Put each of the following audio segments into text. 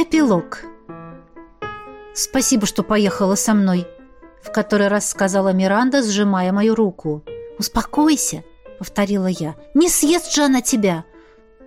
Эпилог. «Спасибо, что поехала со мной», — в который раз сказала Миранда, сжимая мою руку. «Успокойся», — повторила я. «Не съест же она тебя!»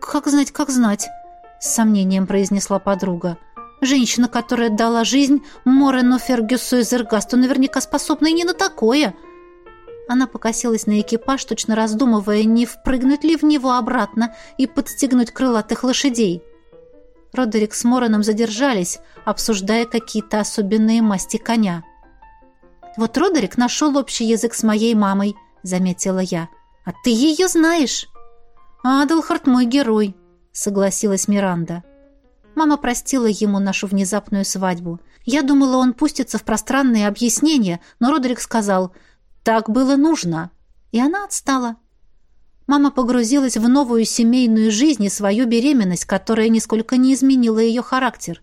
«Как знать, как знать», — с сомнением произнесла подруга. «Женщина, которая дала жизнь Морену Фергюсу из Эргасту, наверняка способна и не на такое». Она покосилась на экипаж, точно раздумывая, не впрыгнуть ли в него обратно и подстегнуть крылатых лошадей. Родерик с Мороном задержались, обсуждая какие-то особенные масти коня. «Вот Родерик нашел общий язык с моей мамой», — заметила я. «А ты ее знаешь?» «Адалхард мой герой», — согласилась Миранда. Мама простила ему нашу внезапную свадьбу. Я думала, он пустится в пространные объяснения, но Родерик сказал «Так было нужно», и она отстала. Мама погрузилась в новую семейную жизнь и свою беременность, которая нисколько не изменила ее характер.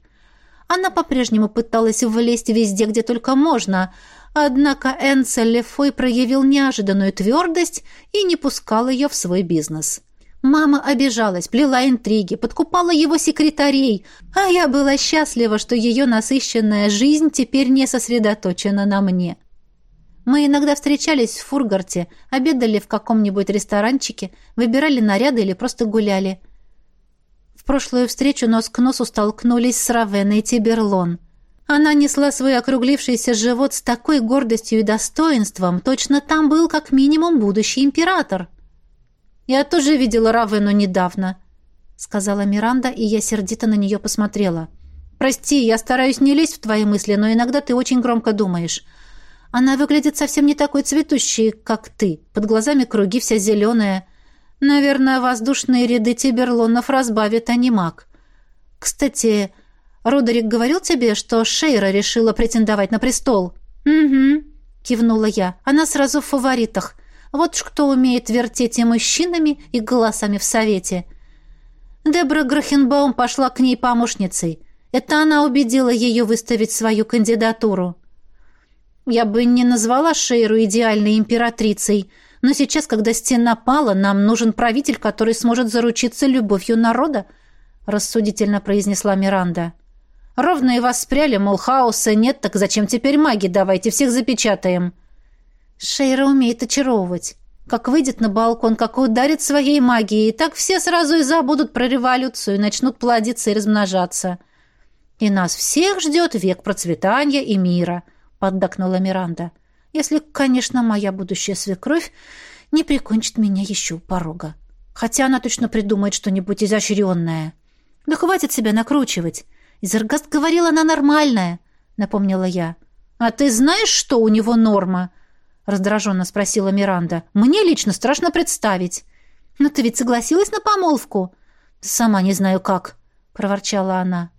Она по-прежнему пыталась влезть везде, где только можно, однако Энцель Лефой проявил неожиданную твердость и не пускал ее в свой бизнес. Мама обижалась, плела интриги, подкупала его секретарей, а я была счастлива, что ее насыщенная жизнь теперь не сосредоточена на мне. Мы иногда встречались в Фургарте, обедали в каком-нибудь ресторанчике, выбирали наряды или просто гуляли. В прошлую встречу нос к носу столкнулись с Равеной Тиберлон. Она несла свой округлившийся живот с такой гордостью и достоинством, точно там был как минимум будущий император. «Я тоже видела Равену недавно», — сказала Миранда, и я сердито на нее посмотрела. «Прости, я стараюсь не лезть в твои мысли, но иногда ты очень громко думаешь. Она выглядит совсем не такой цветущей, как ты. Под глазами круги вся зеленая. Наверное, воздушные ряды тиберлонов разбавит анимак. Кстати, Родерик говорил тебе, что Шейра решила претендовать на престол? Угу, кивнула я. Она сразу в фаворитах. Вот ж кто умеет вертеть и мужчинами, и голосами в совете. Дебра Грохенбаум пошла к ней помощницей. Это она убедила ее выставить свою кандидатуру. Я бы не назвала Шейру идеальной императрицей, но сейчас, когда стена пала, нам нужен правитель, который сможет заручиться любовью народа, рассудительно произнесла Миранда. Ровно и воспряли, мол, хаоса нет, так зачем теперь маги? Давайте всех запечатаем. Шейра умеет очаровывать. Как выйдет на балкон, как ударит своей магией, так все сразу и забудут про революцию начнут плодиться и размножаться. И нас всех ждет век процветания и мира —— поддакнула Миранда. «Если, конечно, моя будущая свекровь не прикончит меня еще у порога. Хотя она точно придумает что-нибудь изощренное. Да хватит себя накручивать. Изергаст говорила, она нормальная», — напомнила я. «А ты знаешь, что у него норма?» — раздраженно спросила Миранда. «Мне лично страшно представить». «Но ты ведь согласилась на помолвку?» «Сама не знаю как», — проворчала она.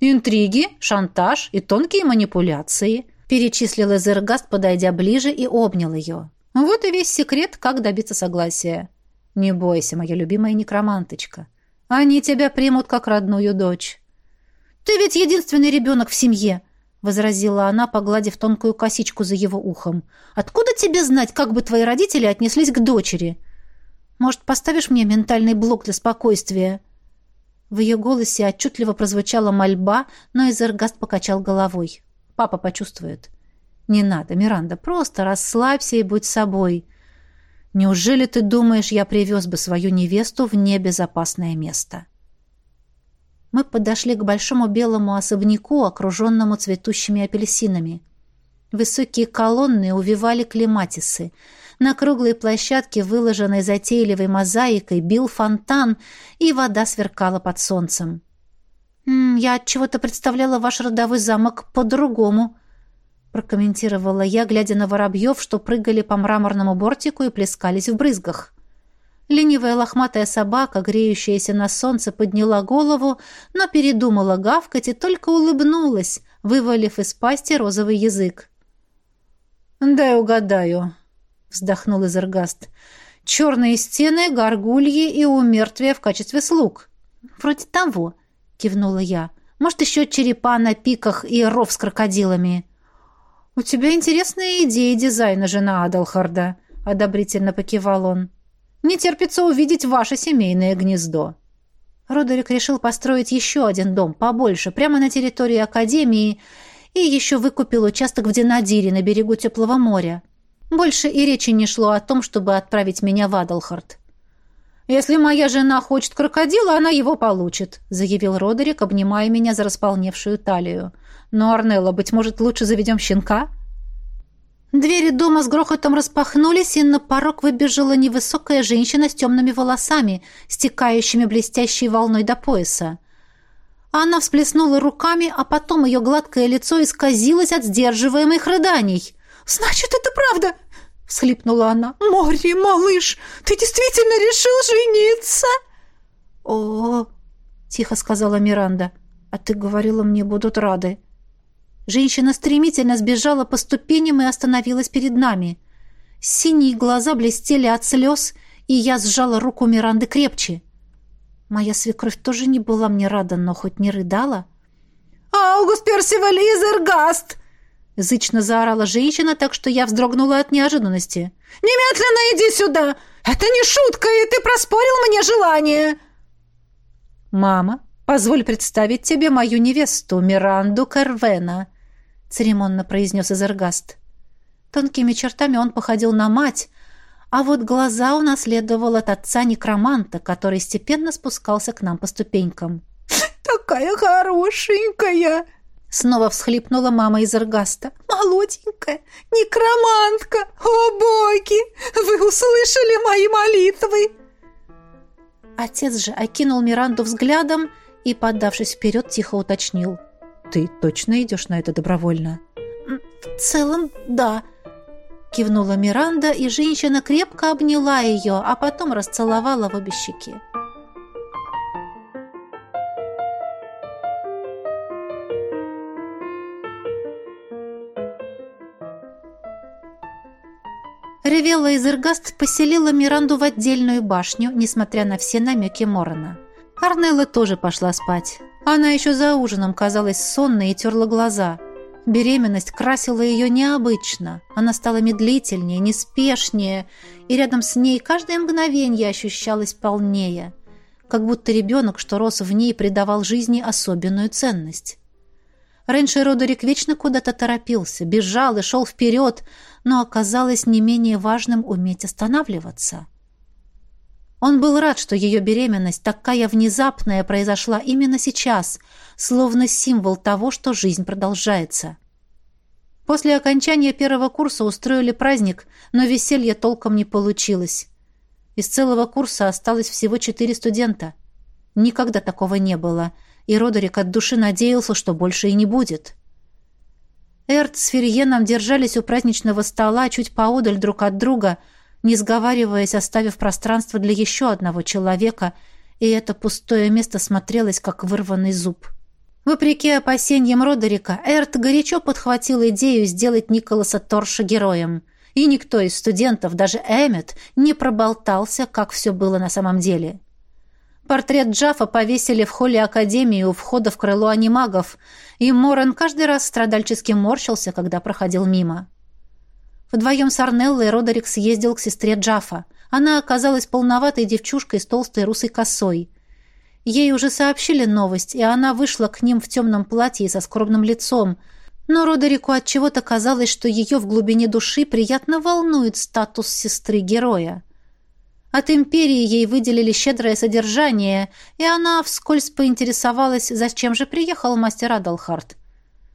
«Интриги, шантаж и тонкие манипуляции», перечислил Эзергаст, подойдя ближе и обнял ее. Вот и весь секрет, как добиться согласия. Не бойся, моя любимая некроманточка. Они тебя примут как родную дочь. Ты ведь единственный ребенок в семье, возразила она, погладив тонкую косичку за его ухом. Откуда тебе знать, как бы твои родители отнеслись к дочери? Может, поставишь мне ментальный блок для спокойствия? В ее голосе отчетливо прозвучала мольба, но Эзергаст покачал головой. Папа почувствует. Не надо, Миранда, просто расслабься и будь собой. Неужели ты думаешь, я привез бы свою невесту в небезопасное место? Мы подошли к большому белому особняку, окруженному цветущими апельсинами. Высокие колонны увивали клематисы. На круглой площадке, выложенной затейливой мозаикой, бил фонтан, и вода сверкала под солнцем. «Я от чего-то представляла ваш родовой замок по-другому», прокомментировала я, глядя на воробьев, что прыгали по мраморному бортику и плескались в брызгах. Ленивая лохматая собака, греющаяся на солнце, подняла голову, но передумала гавкать и только улыбнулась, вывалив из пасти розовый язык. «Дай угадаю», — вздохнул Изергаст. «Черные стены, горгульи и умертвия в качестве слуг». «Вроде того», кивнула я. Может, еще черепа на пиках и ров с крокодилами. У тебя интересные идеи дизайна, жена Адалхарда, одобрительно покивал он. Не терпится увидеть ваше семейное гнездо. Родерик решил построить еще один дом, побольше, прямо на территории Академии, и еще выкупил участок в Динадире на берегу Теплого моря. Больше и речи не шло о том, чтобы отправить меня в Адалхард. «Если моя жена хочет крокодила, она его получит», — заявил Родерик, обнимая меня за располневшую талию. «Но, Арнелла, быть может, лучше заведем щенка?» Двери дома с грохотом распахнулись, и на порог выбежала невысокая женщина с темными волосами, стекающими блестящей волной до пояса. Она всплеснула руками, а потом ее гладкое лицо исказилось от сдерживаемых рыданий. «Значит, это правда!» — всхлипнула она. «Мори, малыш, ты действительно решил жениться?» «О, — тихо сказала Миранда, — а ты говорила, мне будут рады». Женщина стремительно сбежала по ступеням и остановилась перед нами. Синие глаза блестели от слез, и я сжала руку Миранды крепче. Моя свекровь тоже не была мне рада, но хоть не рыдала. «Аугуст Персиваль Изергаст!» Зычно заорала женщина, так что я вздрогнула от неожиданности. «Немедленно иди сюда! Это не шутка, и ты проспорил мне желание!» «Мама, позволь представить тебе мою невесту, Миранду Карвена», церемонно произнес Изергаст. Тонкими чертами он походил на мать, а вот глаза унаследовал от отца некроманта, который степенно спускался к нам по ступенькам. «Такая хорошенькая!» Снова всхлипнула мама из Эргаста. «Молоденькая! Некромантка! О, боги! Вы услышали мои молитвы!» Отец же окинул Миранду взглядом и, поддавшись вперед, тихо уточнил. «Ты точно идешь на это добровольно?» «В целом, да», — кивнула Миранда, и женщина крепко обняла ее, а потом расцеловала в обе щеки. Ревелла из Иргаст поселила Миранду в отдельную башню, несмотря на все намеки Морона. Арнелла тоже пошла спать. Она еще за ужином казалась сонной и терла глаза. Беременность красила ее необычно. Она стала медлительнее, неспешнее, и рядом с ней каждое мгновение ощущалось полнее. Как будто ребенок, что рос в ней, придавал жизни особенную ценность. Раньше Родерик вечно куда-то торопился, бежал и шел вперед, но оказалось не менее важным уметь останавливаться. Он был рад, что ее беременность, такая внезапная, произошла именно сейчас, словно символ того, что жизнь продолжается. После окончания первого курса устроили праздник, но веселья толком не получилось. Из целого курса осталось всего четыре студента. Никогда такого не было, и Родерик от души надеялся, что больше и не будет. Эрт с Ферьеном держались у праздничного стола чуть поодаль друг от друга – не сговариваясь, оставив пространство для еще одного человека, и это пустое место смотрелось, как вырванный зуб. Вопреки опасениям Родерика, Эрт горячо подхватил идею сделать Николаса Торша героем. И никто из студентов, даже Эммет, не проболтался, как все было на самом деле. Портрет Джафа повесили в холле Академии у входа в крыло анимагов, и Моран каждый раз страдальчески морщился, когда проходил мимо. Вдвоем с Арнеллой Родерик съездил к сестре Джафа. Она оказалась полноватой девчушкой с толстой русой косой. Ей уже сообщили новость, и она вышла к ним в темном платье со скромным лицом. Но Родерику от чего то казалось, что ее в глубине души приятно волнует статус сестры-героя. От империи ей выделили щедрое содержание, и она вскользь поинтересовалась, зачем же приехал мастер Адалхард.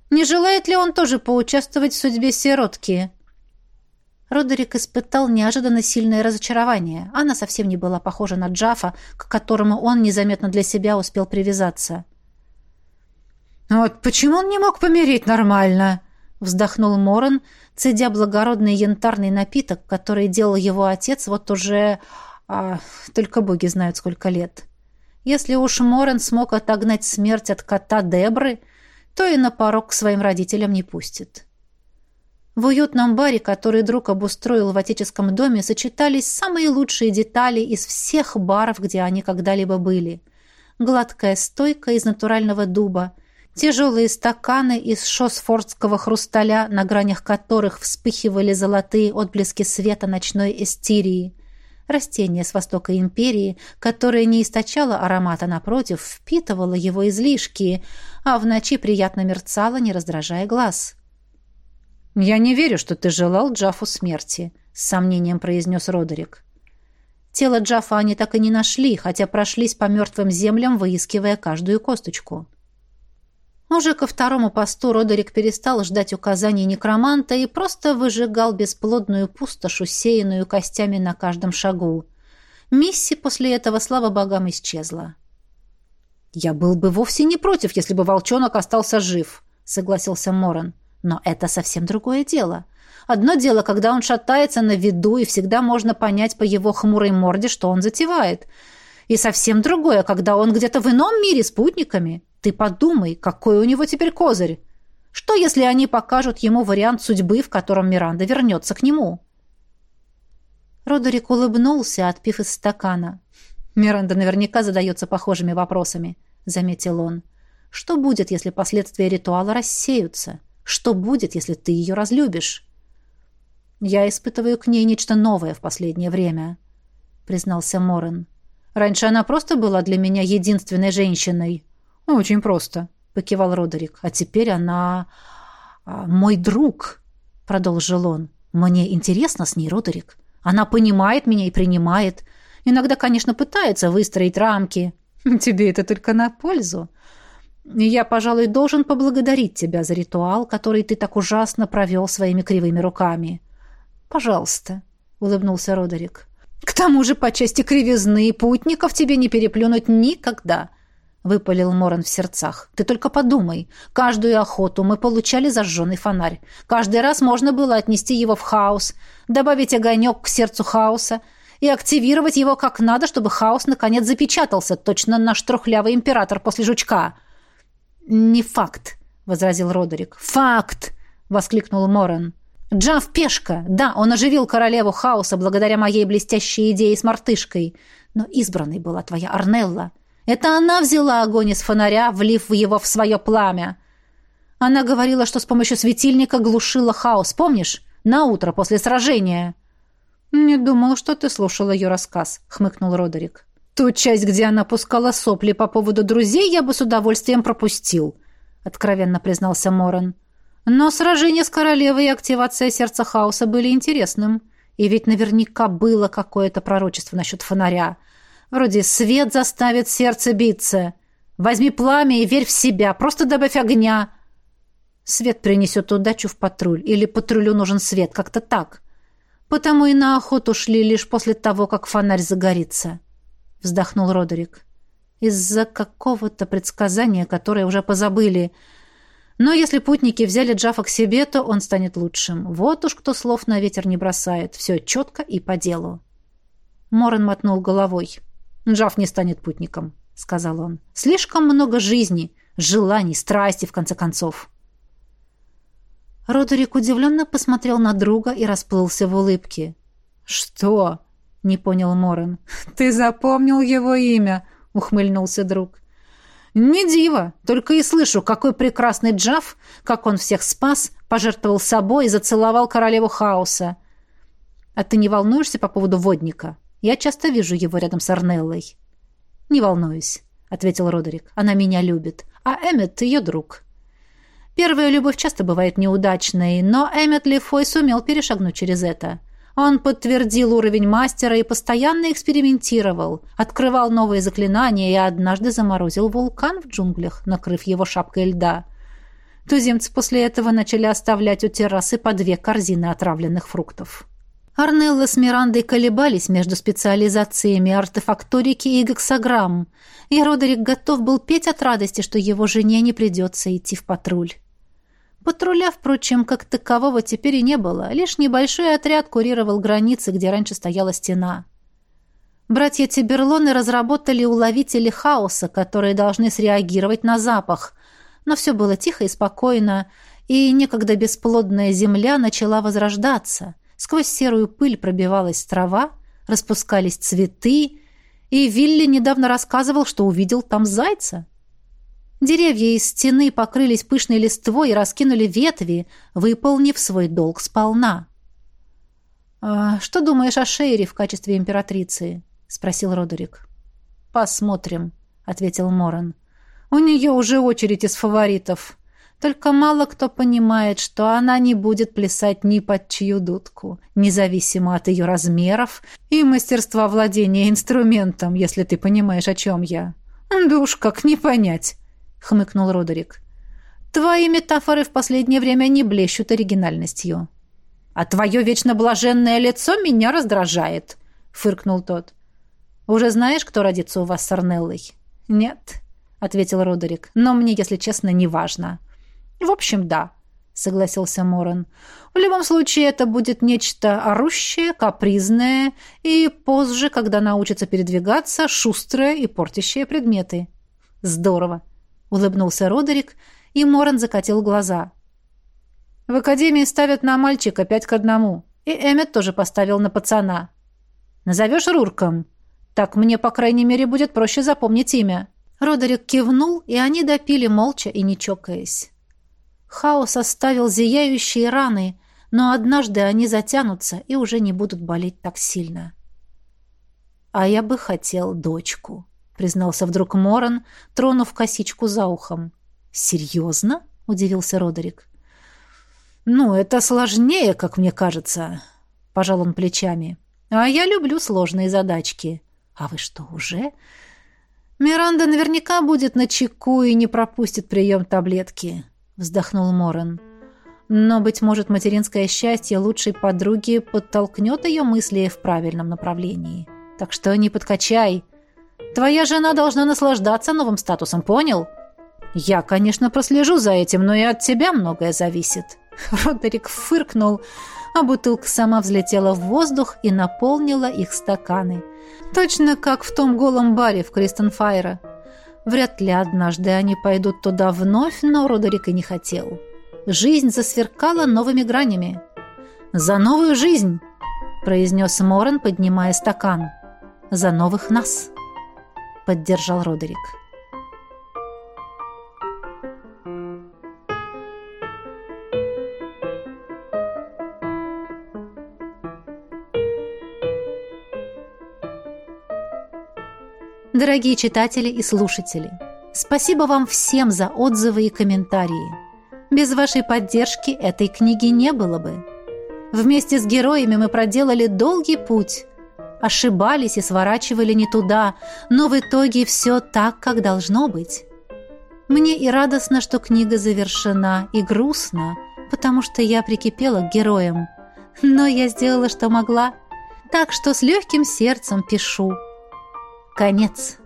Не желает ли он тоже поучаствовать в судьбе сиротки? Родерик испытал неожиданно сильное разочарование. Она совсем не была похожа на Джафа, к которому он незаметно для себя успел привязаться. «Вот почему он не мог помереть нормально?» — вздохнул Моран, цедя благородный янтарный напиток, который делал его отец вот уже... А, только боги знают, сколько лет. Если уж Моран смог отогнать смерть от кота Дебры, то и на порог к своим родителям не пустит. В уютном баре, который друг обустроил в отеческом доме, сочетались самые лучшие детали из всех баров, где они когда-либо были. Гладкая стойка из натурального дуба, тяжелые стаканы из шосфордского хрусталя, на гранях которых вспыхивали золотые отблески света ночной эстирии, растение с востока империи, которое не источало аромата, напротив, впитывало его излишки, а в ночи приятно мерцало, не раздражая глаз. «Я не верю, что ты желал Джафу смерти», — с сомнением произнес Родерик. Тело Джафа они так и не нашли, хотя прошлись по мертвым землям, выискивая каждую косточку. Уже ко второму посту Родерик перестал ждать указаний некроманта и просто выжигал бесплодную пустошь, усеянную костями на каждом шагу. Мисси после этого, слава богам, исчезла. «Я был бы вовсе не против, если бы волчонок остался жив», — согласился Моран. «Но это совсем другое дело. Одно дело, когда он шатается на виду, и всегда можно понять по его хмурой морде, что он затевает. И совсем другое, когда он где-то в ином мире с путниками. Ты подумай, какой у него теперь козырь. Что, если они покажут ему вариант судьбы, в котором Миранда вернется к нему?» Родерик улыбнулся, отпив из стакана. «Миранда наверняка задается похожими вопросами», — заметил он. «Что будет, если последствия ритуала рассеются? Что будет, если ты ее разлюбишь?» «Я испытываю к ней нечто новое в последнее время», — признался Морен. «Раньше она просто была для меня единственной женщиной». «Очень просто», — покивал Родерик. «А теперь она... А, мой друг», — продолжил он. «Мне интересно с ней, Родерик. Она понимает меня и принимает. Иногда, конечно, пытается выстроить рамки. Тебе это только на пользу. Я, пожалуй, должен поблагодарить тебя за ритуал, который ты так ужасно провел своими кривыми руками». «Пожалуйста», — улыбнулся Родерик. «К тому же по части кривизны путников тебе не переплюнуть никогда», — выпалил Моран в сердцах. «Ты только подумай. Каждую охоту мы получали зажженный фонарь. Каждый раз можно было отнести его в хаос, добавить огонек к сердцу хаоса и активировать его как надо, чтобы хаос наконец запечатался, точно наш трухлявый император после жучка». «Не факт», — возразил Родерик. «Факт!» — воскликнул Моран. Джав пешка. Да, он оживил королеву хаоса благодаря моей блестящей идее с мартышкой. Но избранной была твоя Арнелла. Это она взяла огонь из фонаря, влив его в свое пламя. Она говорила, что с помощью светильника глушила хаос, помнишь? На утро после сражения. Не думал, что ты слушал ее рассказ, хмыкнул Родерик. Ту часть, где она пускала сопли по поводу друзей, я бы с удовольствием пропустил, откровенно признался Моран. Но сражение с королевой и активация сердца хаоса были интересным. И ведь наверняка было какое-то пророчество насчет фонаря. Вроде «свет заставит сердце биться». «Возьми пламя и верь в себя, просто добавь огня». Свет принесет удачу в патруль, или патрулю нужен свет, как-то так. Потому и на охоту шли лишь после того, как фонарь загорится. Вздохнул Родерик. Из-за какого-то предсказания, которое уже позабыли — но если путники взяли Джафа к себе, то он станет лучшим. Вот уж кто слов на ветер не бросает. Все четко и по делу. Моран мотнул головой. «Джаф не станет путником», — сказал он. «Слишком много жизни, желаний, страсти, в конце концов». Родерик удивленно посмотрел на друга и расплылся в улыбке. «Что?» — не понял Моран. «Ты запомнил его имя?» — ухмыльнулся друг. «Не диво, только и слышу, какой прекрасный Джав, как он всех спас, пожертвовал собой и зацеловал королеву хаоса. А ты не волнуешься по поводу водника? Я часто вижу его рядом с Арнеллой». «Не волнуюсь», — ответил Родерик. «Она меня любит, а Эммет — ее друг». Первая любовь часто бывает неудачной, но Эммет Лефой сумел перешагнуть через это. Он подтвердил уровень мастера и постоянно экспериментировал, открывал новые заклинания и однажды заморозил вулкан в джунглях, накрыв его шапкой льда. Туземцы после этого начали оставлять у террасы по две корзины отравленных фруктов. Арнелла с Мирандой колебались между специализациями артефакторики и гексограмм, и Родерик готов был петь от радости, что его жене не придется идти в патруль. Патруля, впрочем, как такового теперь и не было. Лишь небольшой отряд курировал границы, где раньше стояла стена. Братья Тиберлоны разработали уловители хаоса, которые должны среагировать на запах. Но все было тихо и спокойно, и некогда бесплодная земля начала возрождаться. Сквозь серую пыль пробивалась трава, распускались цветы, и Вилли недавно рассказывал, что увидел там зайца. Деревья из стены покрылись пышной листвой и раскинули ветви, выполнив свой долг сполна. «А что думаешь о Шейре в качестве императрицы?» — спросил Родерик. «Посмотрим», — ответил Моран. «У нее уже очередь из фаворитов. Только мало кто понимает, что она не будет плясать ни под чью дудку, независимо от ее размеров и мастерства владения инструментом, если ты понимаешь, о чем я». «Да уж как не понять», — хмыкнул Родерик. «Твои метафоры в последнее время не блещут оригинальностью». «А твое вечно блаженное лицо меня раздражает», — фыркнул тот. «Уже знаешь, кто родится у вас с Арнеллой?» «Нет», — ответил Родерик, — «но мне, если честно, не важно». «В общем, да», — согласился Моран. «В любом случае, это будет нечто орущее, капризное и позже, когда научится передвигаться, шустрое и портящее предметы». «Здорово», — улыбнулся Родерик, и Моран закатил глаза. В академии ставят на мальчика пять к одному. И Эммет тоже поставил на пацана. Назовешь Рурком? Так мне, по крайней мере, будет проще запомнить имя». Родерик кивнул, и они допили молча и не чокаясь. Хаос оставил зияющие раны, но однажды они затянутся и уже не будут болеть так сильно. «А я бы хотел дочку», — признался вдруг Моран, тронув косичку за ухом. «Серьезно?» — удивился Родерик. «Ну, это сложнее, как мне кажется», — пожал он плечами. «А я люблю сложные задачки». «А вы что, уже?» «Миранда наверняка будет на чеку и не пропустит прием таблетки», — вздохнул Моран. «Но, быть может, материнское счастье лучшей подруги подтолкнет ее мысли в правильном направлении. Так что не подкачай. Твоя жена должна наслаждаться новым статусом, понял?» «Я, конечно, прослежу за этим, но и от тебя многое зависит». Родерик фыркнул, а бутылка сама взлетела в воздух и наполнила их стаканы. Точно как в том голом баре в Кристенфайре. Вряд ли однажды они пойдут туда вновь, но Родерик и не хотел. Жизнь засверкала новыми гранями. «За новую жизнь!» — произнес Моран, поднимая стакан. «За новых нас!» — поддержал Родерик. Дорогие читатели и слушатели, спасибо вам всем за отзывы и комментарии. Без вашей поддержки этой книги не было бы. Вместе с героями мы проделали долгий путь, ошибались и сворачивали не туда, но в итоге все так, как должно быть. Мне и радостно, что книга завершена, и грустно, потому что я прикипела к героям. Но я сделала, что могла, так что с легким сердцем пишу – Конец.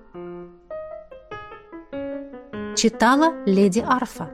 Читала леди Арфа.